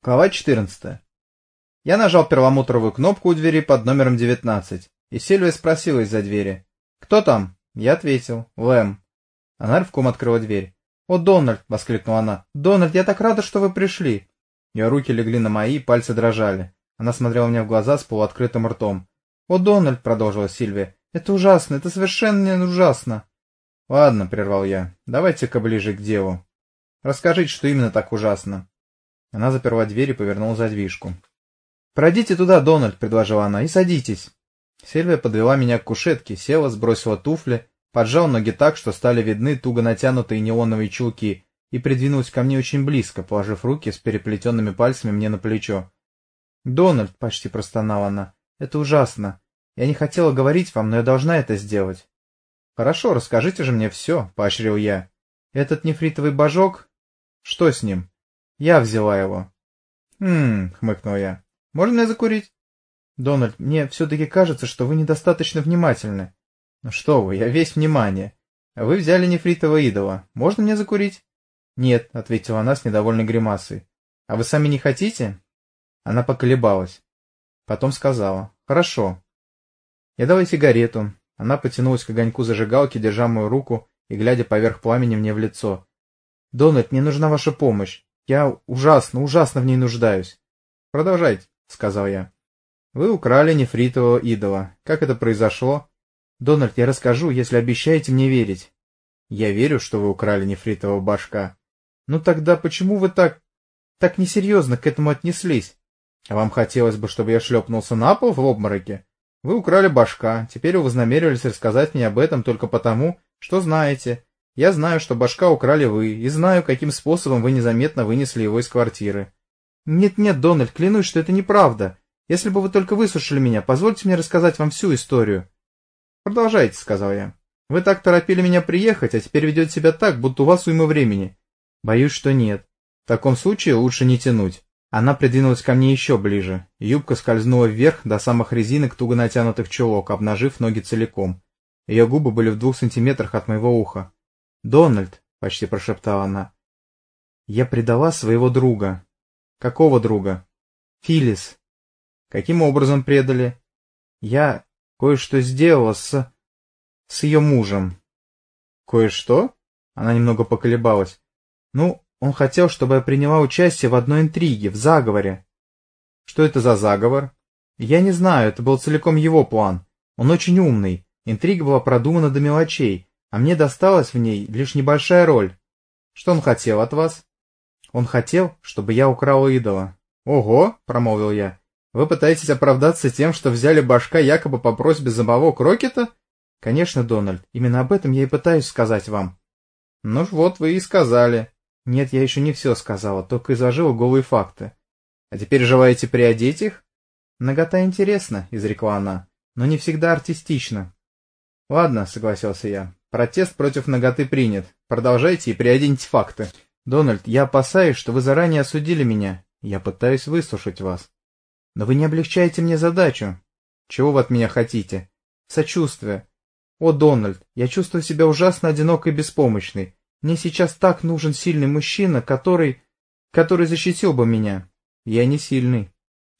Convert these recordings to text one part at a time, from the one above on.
Глава 14. Я нажал перламутровую кнопку у двери под номером 19, и Сильвия спросила из-за двери. «Кто там?» Я ответил. «Лэм». Она рывком открыла дверь. «О, Дональд!» — воскликнула она. «Дональд, я так рада, что вы пришли!» Ее руки легли на мои, пальцы дрожали. Она смотрела мне в глаза с полуоткрытым ртом. «О, Дональд!» — продолжила Сильвия. «Это ужасно, это совершенно ужасно!» «Ладно», — прервал я, — «давайте-ка ближе к делу. Расскажите, что именно так ужасно». Она заперла дверь и повернула задвижку. «Пройдите туда, Дональд», — предложила она, — «и садитесь». Сильвия подвела меня к кушетке, села, сбросила туфли, поджала ноги так, что стали видны туго натянутые неоновые чулки, и придвинулась ко мне очень близко, положив руки с переплетенными пальцами мне на плечо. «Дональд», — почти простонала она, — «это ужасно. Я не хотела говорить вам, но я должна это сделать». «Хорошо, расскажите же мне все», — поощрил я. «Этот нефритовый божок? Что с ним?» Я взяла его. «Хм...» — хмыкнул я. «Можно мне закурить?» «Дональд, мне все-таки кажется, что вы недостаточно внимательны». «Ну что вы, я весь внимание. Вы взяли нефритового идола. Можно мне закурить?» «Нет», — ответила она с недовольной гримасой. «А вы сами не хотите?» Она поколебалась. Потом сказала. «Хорошо». Я дала сигарету. Она потянулась к огоньку зажигалки, держа мою руку и глядя поверх пламени мне в лицо. «Дональд, мне нужна ваша помощь. Я ужасно, ужасно в ней нуждаюсь. — Продолжайте, — сказал я. — Вы украли нефритового идола. Как это произошло? — Дональд, я расскажу, если обещаете мне верить. — Я верю, что вы украли нефритового башка. — Ну тогда почему вы так... так несерьезно к этому отнеслись? А вам хотелось бы, чтобы я шлепнулся на пол в обмороке? Вы украли башка, теперь вы вознамерились рассказать мне об этом только потому, что знаете, я знаю, что башка украли вы, и знаю, каким способом вы незаметно вынесли его из квартиры. Нет-нет, Дональд, клянусь, что это неправда. Если бы вы только выслушали меня, позвольте мне рассказать вам всю историю. Продолжайте, сказал я. Вы так торопили меня приехать, а теперь ведете себя так, будто у вас уйма времени. Боюсь, что нет. В таком случае лучше не тянуть. Она придвинулась ко мне еще ближе. Юбка скользнула вверх до самых резинок туго натянутых чулок, обнажив ноги целиком. Ее губы были в двух сантиметрах от моего уха. «Дональд», — почти прошептала она, — «я предала своего друга». «Какого друга?» «Филис». «Каким образом предали?» «Я кое-что сделала с... с ее мужем». «Кое-что?» Она немного поколебалась. «Ну, он хотел, чтобы я приняла участие в одной интриге, в заговоре». «Что это за заговор?» «Я не знаю, это был целиком его план. Он очень умный. Интрига была продумана до мелочей, а мне досталась в ней лишь небольшая роль. Что он хотел от вас? Он хотел, чтобы я украл идола. Ого, промолвил я. Вы пытаетесь оправдаться тем, что взяли башка якобы по просьбе самого Крокета? Конечно, Дональд, именно об этом я и пытаюсь сказать вам. Ну вот вы и сказали. Нет, я еще не все сказала, только изложила голые факты. А теперь желаете приодеть их? Нагота интересна, изрекла она, но не всегда артистично. Ладно, согласился я. Протест против ноготы принят. Продолжайте и приоденьте факты. Дональд, я опасаюсь, что вы заранее осудили меня. Я пытаюсь выслушать вас. Но вы не облегчаете мне задачу. Чего вы от меня хотите? Сочувствие. О, Дональд, я чувствую себя ужасно одинокой и беспомощной. Мне сейчас так нужен сильный мужчина, который... который защитил бы меня. Я не сильный.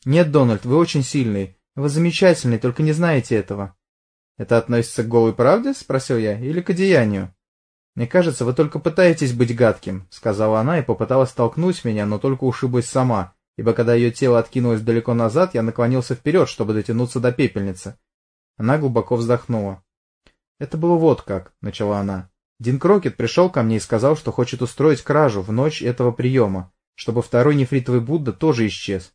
Нет, Дональд, вы очень сильный. Вы замечательный, только не знаете этого. «Это относится к голой правде?» — спросил я. «Или к одеянию?» «Мне кажется, вы только пытаетесь быть гадким», — сказала она и попыталась толкнуть меня, но только ушиблась сама, ибо когда ее тело откинулось далеко назад, я наклонился вперед, чтобы дотянуться до пепельницы. Она глубоко вздохнула. «Это было вот как», — начала она. «Дин Крокет пришел ко мне и сказал, что хочет устроить кражу в ночь этого приема, чтобы второй нефритовый Будда тоже исчез».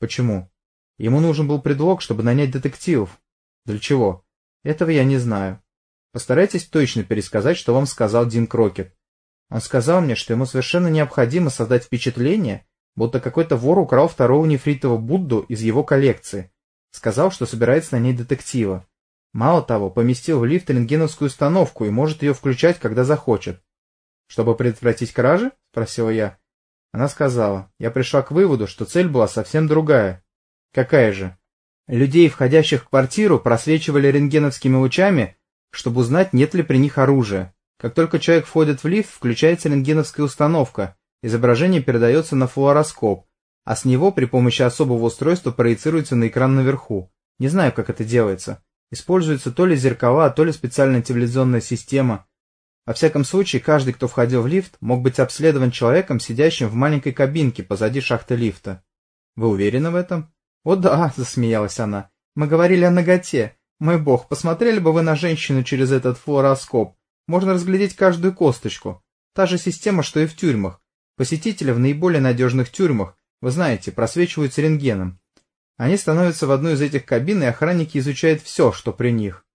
«Почему?» «Ему нужен был предлог, чтобы нанять детективов». «Для чего?» Этого я не знаю. Постарайтесь точно пересказать, что вам сказал Дин Крокет. Он сказал мне, что ему совершенно необходимо создать впечатление, будто какой-то вор украл второго нефритового Будду из его коллекции. Сказал, что собирается нанять детектива. Мало того, поместил в лифт рентгеновскую установку и может ее включать, когда захочет. «Чтобы предотвратить кражи?» — спросила я. Она сказала, я пришла к выводу, что цель была совсем другая. «Какая же?» Людей, входящих в квартиру, просвечивали рентгеновскими лучами, чтобы узнать, нет ли при них оружия. Как только человек входит в лифт, включается рентгеновская установка, изображение передается на флуороскоп, а с него при помощи особого устройства проецируется на экран наверху. Не знаю, как это делается. Используются то ли зеркала, то ли специальная телевизионная система. Во всяком случае, каждый, кто входил в лифт, мог быть обследован человеком, сидящим в маленькой кабинке позади шахты лифта. Вы уверены в этом? О да, засмеялась она. Мы говорили о ноготе. Мой бог, посмотрели бы вы на женщину через этот флуороскоп. Можно разглядеть каждую косточку. Та же система, что и в тюрьмах. Посетители в наиболее надежных тюрьмах, вы знаете, просвечиваются рентгеном. Они становятся в одну из этих кабин, и охранники изучают все, что при них.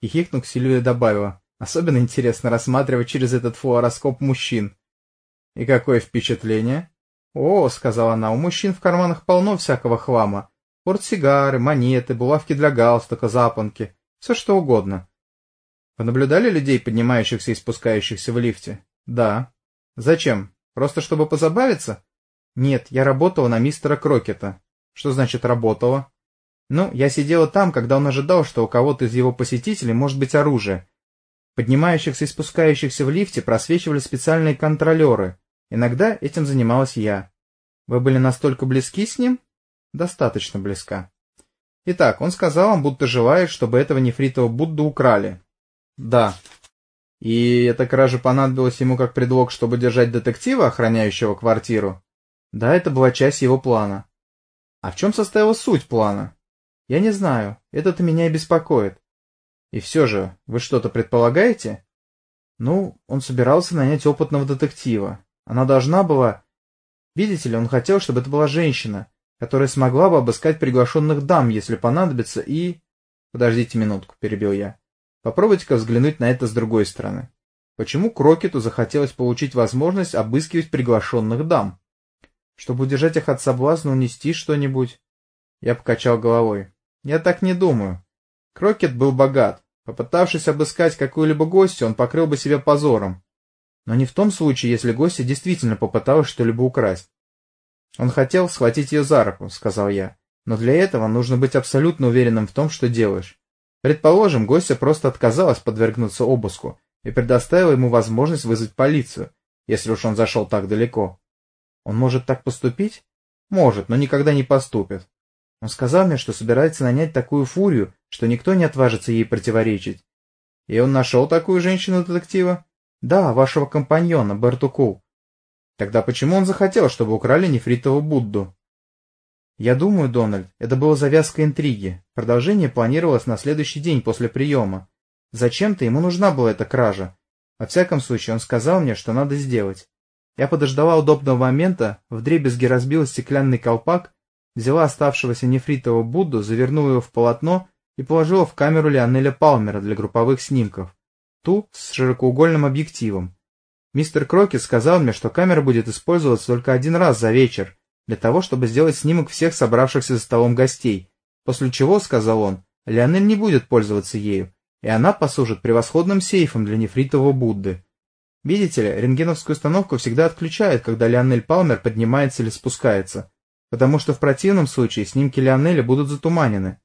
И хихнув, Сильвия добавила. Особенно интересно рассматривать через этот флуороскоп мужчин. И какое впечатление? О, сказала она, у мужчин в карманах полно всякого хлама. Портсигары, монеты, булавки для галстука, запонки. Все что угодно. Вы наблюдали людей, поднимающихся и спускающихся в лифте? Да. Зачем? Просто чтобы позабавиться? Нет, я работала на мистера Крокета. Что значит работала? Ну, я сидела там, когда он ожидал, что у кого-то из его посетителей может быть оружие. Поднимающихся и спускающихся в лифте просвечивали специальные контролеры. Иногда этим занималась я. Вы были настолько близки с ним? Достаточно близка. Итак, он сказал вам, будто желает, чтобы этого нефритового Будду украли. Да. И эта кража понадобилась ему как предлог, чтобы держать детектива, охраняющего квартиру? Да, это была часть его плана. А в чем состояла суть плана? Я не знаю, это-то меня и беспокоит. И все же, вы что-то предполагаете? Ну, он собирался нанять опытного детектива. Она должна была... Видите ли, он хотел, чтобы это была женщина, которая смогла бы обыскать приглашенных дам, если понадобится, и... Подождите минутку, перебил я. Попробуйте-ка взглянуть на это с другой стороны. Почему Крокету захотелось получить возможность обыскивать приглашенных дам? Чтобы удержать их от соблазна унести что-нибудь? Я покачал головой. Я так не думаю. Крокет был богат. Попытавшись обыскать какую-либо гостью, он покрыл бы себя позором. Но не в том случае, если гостья действительно попыталась что-либо украсть. Он хотел схватить ее за руку, сказал я. Но для этого нужно быть абсолютно уверенным в том, что делаешь. Предположим, гостья просто отказалась подвергнуться обыску и предоставила ему возможность вызвать полицию, если уж он зашел так далеко. Он может так поступить? Может, но никогда не поступит. Он сказал мне, что собирается нанять такую фурию, что никто не отважится ей противоречить. И он нашел такую женщину-детектива? Да, вашего компаньона, Берту. Тогда почему он захотел, чтобы украли нефритового Будду? Я думаю, Дональд, это было завязка интриги. Продолжение планировалось на следующий день после приема. Зачем-то ему нужна была эта кража. Во всяком случае, он сказал мне, что надо сделать. Я подождала удобного момента, вдребезги разбила стеклянный колпак, взяла оставшегося нефритового Будду, завернула его в полотно и положила в камеру Леонеля Палмера для групповых снимков. Ту с широкоугольным объективом. Мистер Крокет сказал мне, что камера будет использоваться только один раз за вечер, для того, чтобы сделать снимок всех собравшихся за столом гостей, после чего, сказал он, Леонель не будет пользоваться ею, и она послужит превосходным сейфом для нефритового Будды. Видите ли, рентгеновскую установку всегда отключают, когда Леонель Палмер поднимается или спускается, потому что в противном случае снимки Леонеля будут затуманены.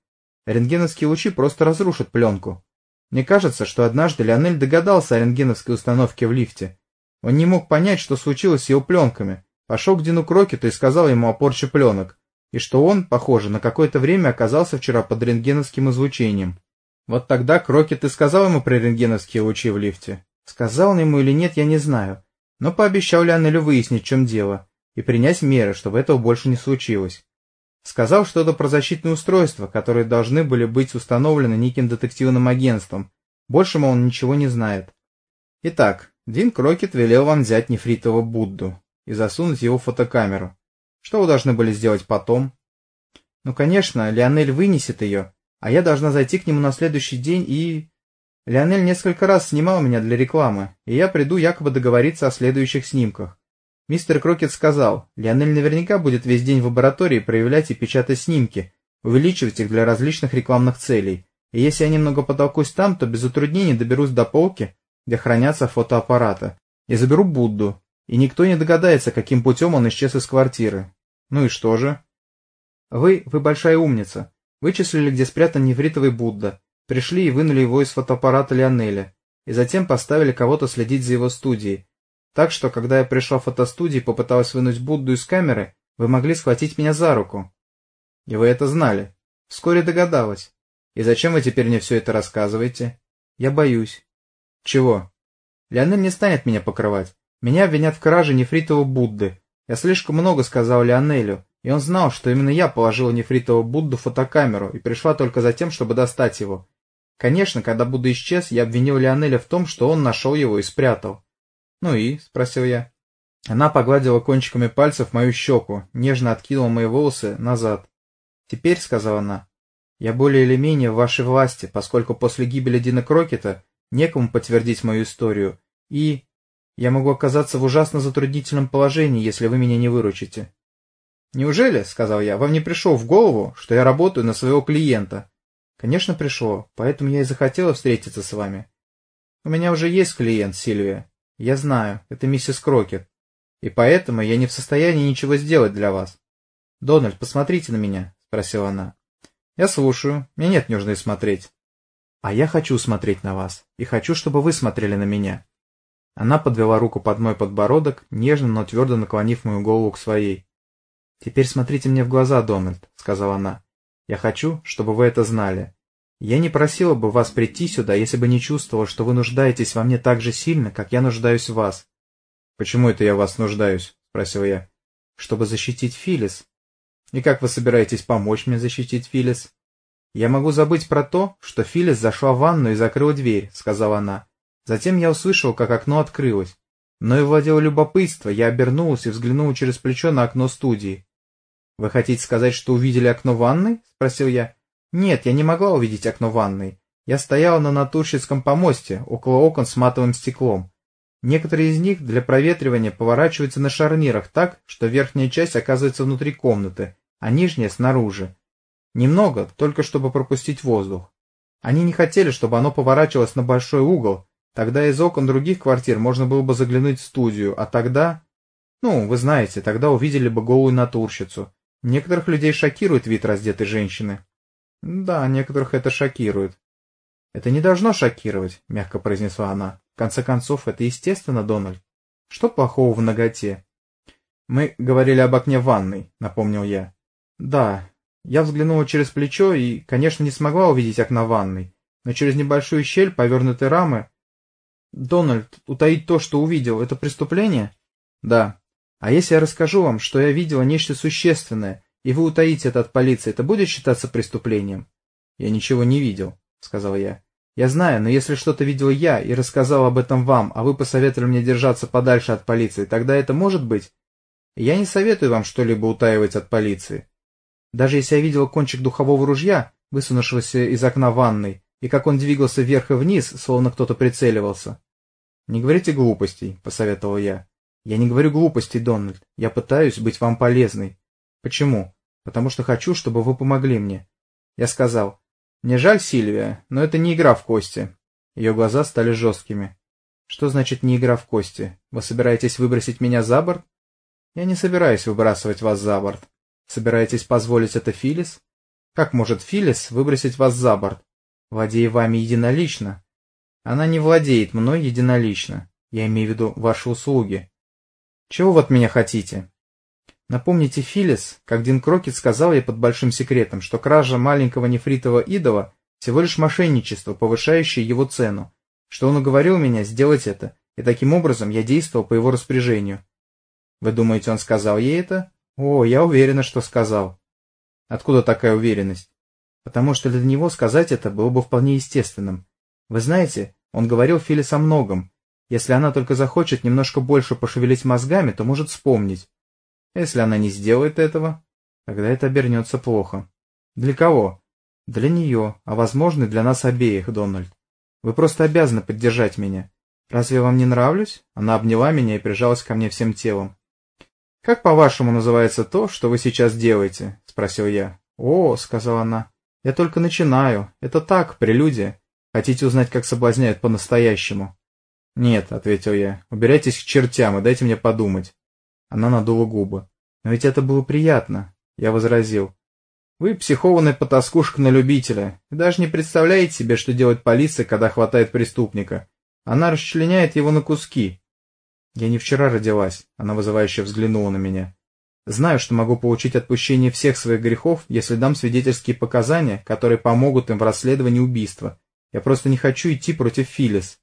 Рентгеновские лучи просто разрушат пленку. Мне кажется, что однажды Леонель догадался о рентгеновской установке в лифте. Он не мог понять, что случилось с его пленками, Пошел к Дину Крокету и сказал ему о порче пленок, и что он, похоже, на какое-то время оказался вчера под рентгеновским излучением. Вот тогда Крокет и сказал ему про рентгеновские лучи в лифте. Сказал он ему или нет, я не знаю, но пообещал Леонелю выяснить, в чем дело, и принять меры, чтобы этого больше не случилось. Сказал что-то про защитные устройства, которые должны были быть установлены неким детективным агентством. Больше, мол, он ничего не знает. Итак, Дин Крокет велел вам взять нефритового Будду и засунуть его в фотокамеру. Что вы должны были сделать потом? Ну, конечно, Леонель вынесет ее, а я должна зайти к нему на следующий день и... Леонель несколько раз снимал меня для рекламы, и я приду якобы договориться о следующих снимках. Мистер Крокет сказал, Леонель наверняка будет весь день в лаборатории проявлять и печатать снимки, увеличивать их для различных рекламных целей, и если я немного потолкусь там, то без затруднений доберусь до полки, где хранятся фотоаппараты, и заберу Будду, и никто не догадается, каким путем он исчез из квартиры. Ну и что же? Вы, вы большая умница. Вычислили, где спрятан нефритовый Будда, пришли и вынули его из фотоаппарата Лионеля, и затем поставили кого-то следить за его студией. Так что, когда я пришла в фотостудию и попыталась вынуть Будду из камеры, Вы могли схватить меня за руку. И вы это знали. Вскоре догадалась. И зачем вы теперь мне все это рассказываете? Я боюсь. Чего? Леонель не станет меня покрывать. Меня обвинят в краже нефритового Будды. Я слишком много сказал Леонелю, и он знал, что именно я положила нефритового Будду в фотокамеру и пришла только за тем, чтобы достать его. Конечно, когда Будда исчез, я обвинил Леонеля в том, что он нашел его и спрятал. «Ну и?» — спросил я. Она погладила кончиками пальцев мою щеку, нежно откинула мои волосы назад. «Теперь», — сказала она, — «я более или менее в вашей власти, поскольку после гибели Дина Крокета некому подтвердить мою историю, и я могу оказаться в ужасно затруднительном положении, если вы меня не выручите». «Неужели, — сказал я, — вам не пришло в голову, что я работаю на своего клиента?» «Конечно, пришло, поэтому я и захотела встретиться с вами. У меня уже есть клиент, Сильвия. Я знаю, это миссис Крокет. И поэтому я не в состоянии ничего сделать для вас. Дональд, посмотрите на меня, — спросила она. Я слушаю, мне нет нужды смотреть. А я хочу смотреть на вас, и хочу, чтобы вы смотрели на меня. Она подвела руку под мой подбородок, нежно, но твердо наклонив мою голову к своей. «Теперь смотрите мне в глаза, Дональд», — сказала она. «Я хочу, чтобы вы это знали. Я не просила бы вас прийти сюда, если бы не чувствовала, что вы нуждаетесь во мне так же сильно, как я нуждаюсь в вас». «Почему это я в вас нуждаюсь?» — спросил я. «Чтобы защитить Филис». «И как вы собираетесь помочь мне защитить Филис?» «Я могу забыть про то, что Филис зашла в ванну и закрыла дверь», — сказала она. Затем я услышал, как окно открылось. Но и владело любопытство, я обернулась и взглянула через плечо на окно студии. «Вы хотите сказать, что увидели окно ванной?» — спросил я. «Нет, я не могла увидеть окно ванной. Я стояла на натурщицком помосте, около окон с матовым стеклом. Некоторые из них для проветривания поворачиваются на шарнирах так, что верхняя часть оказывается внутри комнаты, а нижняя снаружи. Немного, только чтобы пропустить воздух. Они не хотели, чтобы оно поворачивалось на большой угол, тогда из окон других квартир можно было бы заглянуть в студию, а тогда... Ну, вы знаете, тогда увидели бы голую натурщицу. Некоторых людей шокирует вид раздетой женщины. Да, некоторых это шокирует. Это не должно шокировать, мягко произнесла она. В конце концов, это естественно, Дональд. Что плохого в ноготе? Мы говорили об окне ванной, напомнил я. Да, я взглянула через плечо и, конечно, не смогла увидеть окна ванной, но через небольшую щель повернутой рамы... Дональд, утаить то, что увидел, это преступление? Да. А если я расскажу вам, что я видела нечто существенное, и вы утаите это от полиции, это будет считаться преступлением? Я ничего не видел, сказал я. Я знаю, но если что-то видел я и рассказал об этом вам, а вы посоветовали мне держаться подальше от полиции, тогда это может быть? Я не советую вам что-либо утаивать от полиции. Даже если я видел кончик духового ружья, высунувшегося из окна ванной, и как он двигался вверх и вниз, словно кто-то прицеливался. «Не говорите глупостей», — посоветовал я. «Я не говорю глупостей, Дональд. Я пытаюсь быть вам полезной. Почему? потому что хочу, чтобы вы помогли мне. Я сказал, мне жаль, Сильвия, но это не игра в кости. Ее глаза стали жесткими. Что значит не игра в кости? Вы собираетесь выбросить меня за борт? Я не собираюсь выбрасывать вас за борт. Собираетесь позволить это Филис? Как может Филис выбросить вас за борт? Владея вами единолично. Она не владеет мной единолично. Я имею в виду ваши услуги. Чего вы от меня хотите? Напомните Филлис, как Дин Крокет сказал ей под большим секретом, что кража маленького нефритового идола всего лишь мошенничество, повышающее его цену, что он уговорил меня сделать это, и таким образом я действовал по его распоряжению. Вы думаете, он сказал ей это? О, я уверена, что сказал. Откуда такая уверенность? Потому что для него сказать это было бы вполне естественным. Вы знаете, он говорил Филлис о многом. Если она только захочет немножко больше пошевелить мозгами, то может вспомнить. Если она не сделает этого, тогда это обернется плохо. Для кого? Для нее, а возможно и для нас обеих, Дональд. Вы просто обязаны поддержать меня. Разве я вам не нравлюсь? Она обняла меня и прижалась ко мне всем телом. «Как, по-вашему, называется то, что вы сейчас делаете?» — спросил я. «О», — сказала она, — «я только начинаю. Это так, прелюдия. Хотите узнать, как соблазняют по-настоящему?» «Нет», — ответил я, — «убирайтесь к чертям и дайте мне подумать». Она надула губы. «Но ведь это было приятно», — я возразил. «Вы психованная потаскушка на любителя и даже не представляете себе, что делает полиция, когда хватает преступника. Она расчленяет его на куски». «Я не вчера родилась», — она вызывающе взглянула на меня. Знаю, что могу получить отпущение всех своих грехов, если дам свидетельские показания, которые помогут им в расследовании убийства. Я просто не хочу идти против Филис.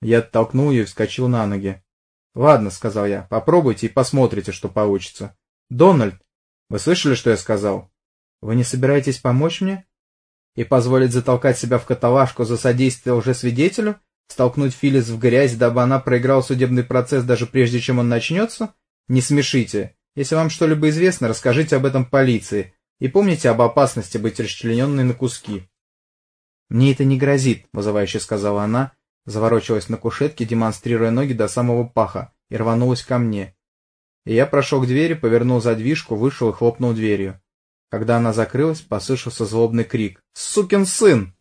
Я оттолкнул ее и вскочил на ноги. «Ладно», — сказал я, — «попробуйте и посмотрите, что получится». «Дональд, вы слышали, что я сказал?» «Вы не собираетесь помочь мне?» «И позволить затолкать себя в каталажку за содействие лжесвидетелю? Столкнуть Филис в грязь, дабы она проиграла судебный процесс даже прежде, чем он начнется? Не смешите. Если вам что-либо известно, расскажите об этом полиции и помните об опасности быть расчлененной на куски. «Мне это не грозит», — вызывающе сказала она, заворочилась на кушетке, демонстрируя ноги до самого паха, и рванулась ко мне. И я прошел к двери, повернул задвижку, вышел и хлопнул дверью. Когда она закрылась, послышался злобный крик «Сукин сын!»